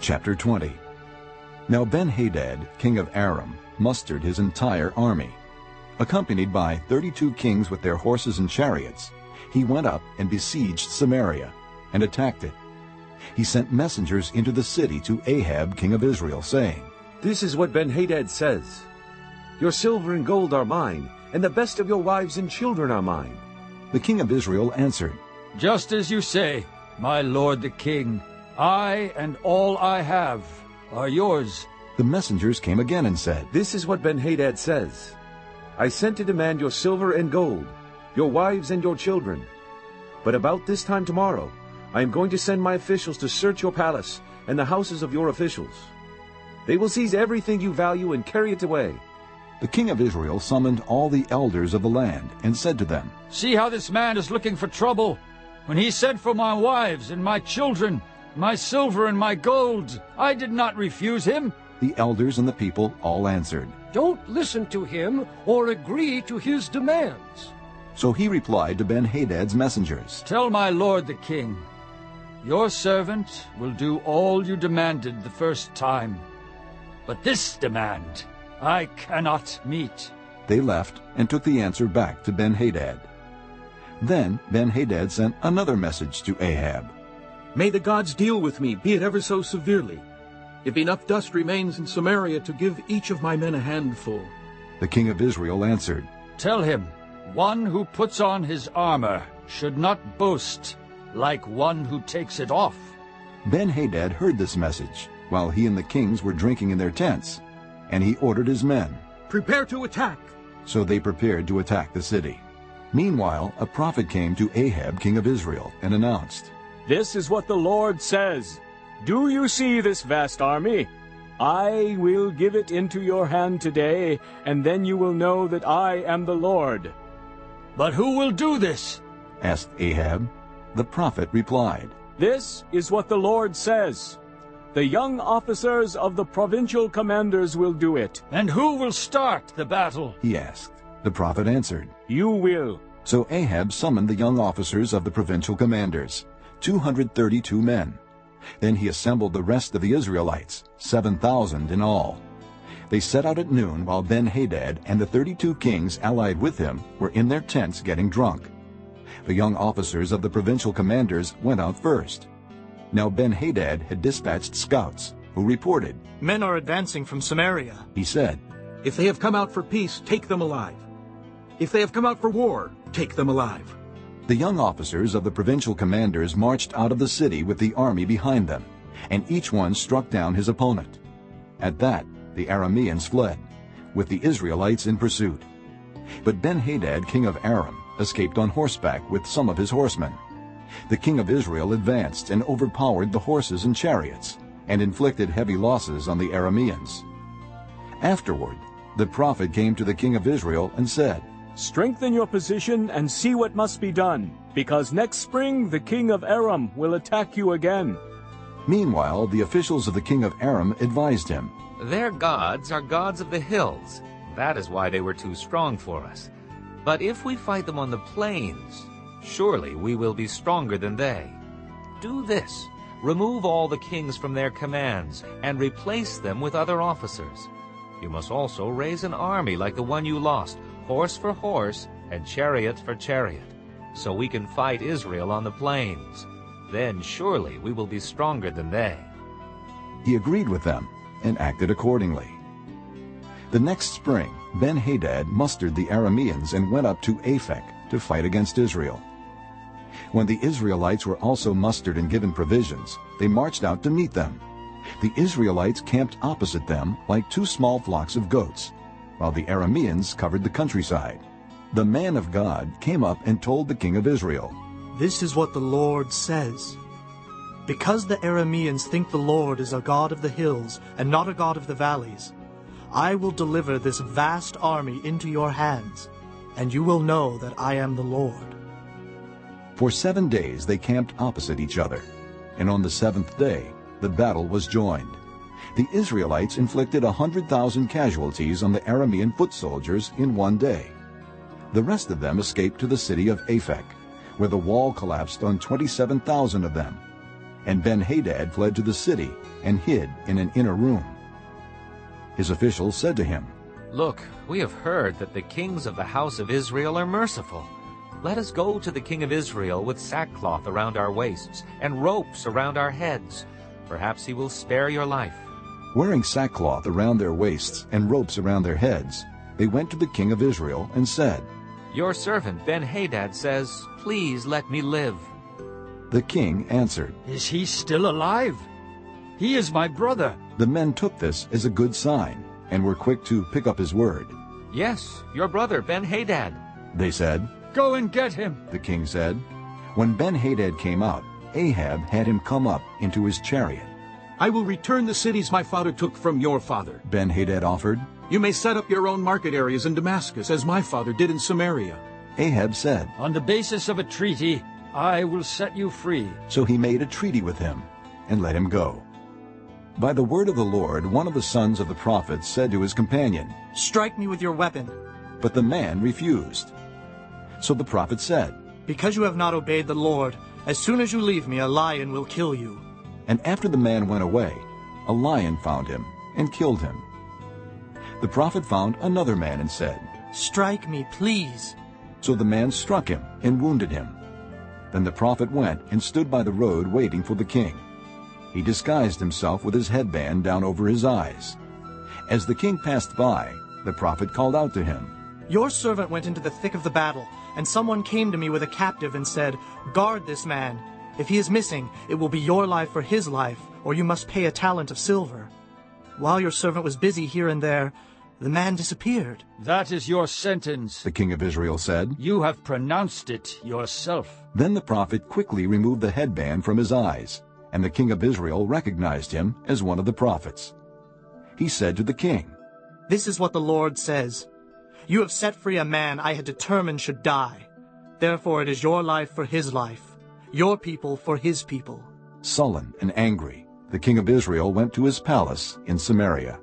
Chapter 20 Now Ben-Hadad, king of Aram, mustered his entire army. Accompanied by 32 kings with their horses and chariots, he went up and besieged Samaria and attacked it. He sent messengers into the city to Ahab, king of Israel, saying, This is what Ben-Hadad says. Your silver and gold are mine, and the best of your wives and children are mine. The king of Israel answered, Just as you say, my lord the king, I and all I have are yours. The messengers came again and said, This is what Ben-Hadad says. I sent to demand your silver and gold, your wives and your children. But about this time tomorrow, I am going to send my officials to search your palace and the houses of your officials. They will seize everything you value and carry it away. The king of Israel summoned all the elders of the land and said to them, See how this man is looking for trouble. When he sent for my wives and my children, my silver and my gold, I did not refuse him. The elders and the people all answered. Don't listen to him or agree to his demands. So he replied to Ben-Hadad's messengers, Tell my lord the king, your servant will do all you demanded the first time. But this demand I cannot meet. They left and took the answer back to Ben-Hadad. Then Ben-Hadad sent another message to Ahab. May the gods deal with me, be it ever so severely, if enough dust remains in Samaria to give each of my men a handful. The king of Israel answered, Tell him, one who puts on his armor should not boast like one who takes it off. Ben-Hadad heard this message while he and the kings were drinking in their tents, and he ordered his men. Prepare to attack. So they prepared to attack the city. Meanwhile, a prophet came to Ahab, king of Israel, and announced, This is what the Lord says. Do you see this vast army? I will give it into your hand today, and then you will know that I am the Lord. But who will do this? asked Ahab. The prophet replied, This is what the Lord says. The young officers of the provincial commanders will do it. And who will start the battle? he asked. The prophet answered, You will. So Ahab summoned the young officers of the provincial commanders, 232 men. Then he assembled the rest of the Israelites, 7,000 in all. They set out at noon while Ben-Hadad and the 32 kings allied with him were in their tents getting drunk. The young officers of the provincial commanders went out first. Now Ben-Hadad had dispatched scouts, who reported, Men are advancing from Samaria. He said, If they have come out for peace, take them alive. If they have come out for war, take them alive. The young officers of the provincial commanders marched out of the city with the army behind them, and each one struck down his opponent. At that, the Arameans fled, with the Israelites in pursuit. But Ben-Hadad, king of Aram, escaped on horseback with some of his horsemen. The king of Israel advanced and overpowered the horses and chariots, and inflicted heavy losses on the Arameans. Afterward, the prophet came to the king of Israel and said, Strengthen your position and see what must be done, because next spring the king of Aram will attack you again. Meanwhile, the officials of the king of Aram advised him, Their gods are gods of the hills. That is why they were too strong for us. But if we fight them on the plains, surely we will be stronger than they. Do this. Remove all the kings from their commands, and replace them with other officers. You must also raise an army like the one you lost, horse for horse, and chariot for chariot, so we can fight Israel on the plains. Then surely we will be stronger than they. He agreed with them and acted accordingly. The next spring, Ben-Hadad mustered the Arameans and went up to Aphek to fight against Israel. When the Israelites were also mustered and given provisions, they marched out to meet them. The Israelites camped opposite them like two small flocks of goats, while the Arameans covered the countryside. The man of God came up and told the king of Israel, This is what the Lord says. Because the Arameans think the Lord is a God of the hills and not a God of the valleys, I will deliver this vast army into your hands, and you will know that I am the Lord. For seven days they camped opposite each other, and on the seventh day the battle was joined. The Israelites inflicted a hundred thousand casualties on the Aramean foot soldiers in one day. The rest of them escaped to the city of Aphek, where the wall collapsed on 27,000 of them. and Ben-Hadad fled to the city and hid in an inner room. His officials said to him, Look, we have heard that the kings of the house of Israel are merciful. Let us go to the king of Israel with sackcloth around our waists and ropes around our heads. Perhaps he will spare your life. Wearing sackcloth around their waists and ropes around their heads, they went to the king of Israel and said, Your servant Ben-Hadad says, Please let me live. The king answered, Is he still alive? He is my brother. The men took this as a good sign and were quick to pick up his word. Yes, your brother Ben-Hadad. They said, Go and get him. the king said. When Ben-Hadad came out, Ahab had him come up into his chariot. I will return the cities my father took from your father. Ben-Hadad offered. You may set up your own market areas in Damascus, as my father did in Samaria. Ahab said, On the basis of a treaty, I will set you free. So he made a treaty with him and let him go. By the word of the Lord, one of the sons of the prophets said to his companion, Strike me with your weapon. But the man refused. So the prophet said, Because you have not obeyed the Lord, as soon as you leave me, a lion will kill you. And after the man went away, a lion found him and killed him. The prophet found another man and said, Strike me, please. So the man struck him and wounded him. Then the prophet went and stood by the road waiting for the king. He disguised himself with his headband down over his eyes. As the king passed by, the prophet called out to him, Your servant went into the thick of the battle, and someone came to me with a captive and said, Guard this man. If he is missing, it will be your life for his life, or you must pay a talent of silver. While your servant was busy here and there, the man disappeared. That is your sentence. the king of Israel said. You have pronounced it yourself. Then the prophet quickly removed the headband from his eyes, and the king of Israel recognized him as one of the prophets. He said to the king, This is what the Lord says. You have set free a man I had determined should die. Therefore it is your life for his life, your people for his people. Sullen and angry, the king of Israel went to his palace in Samaria.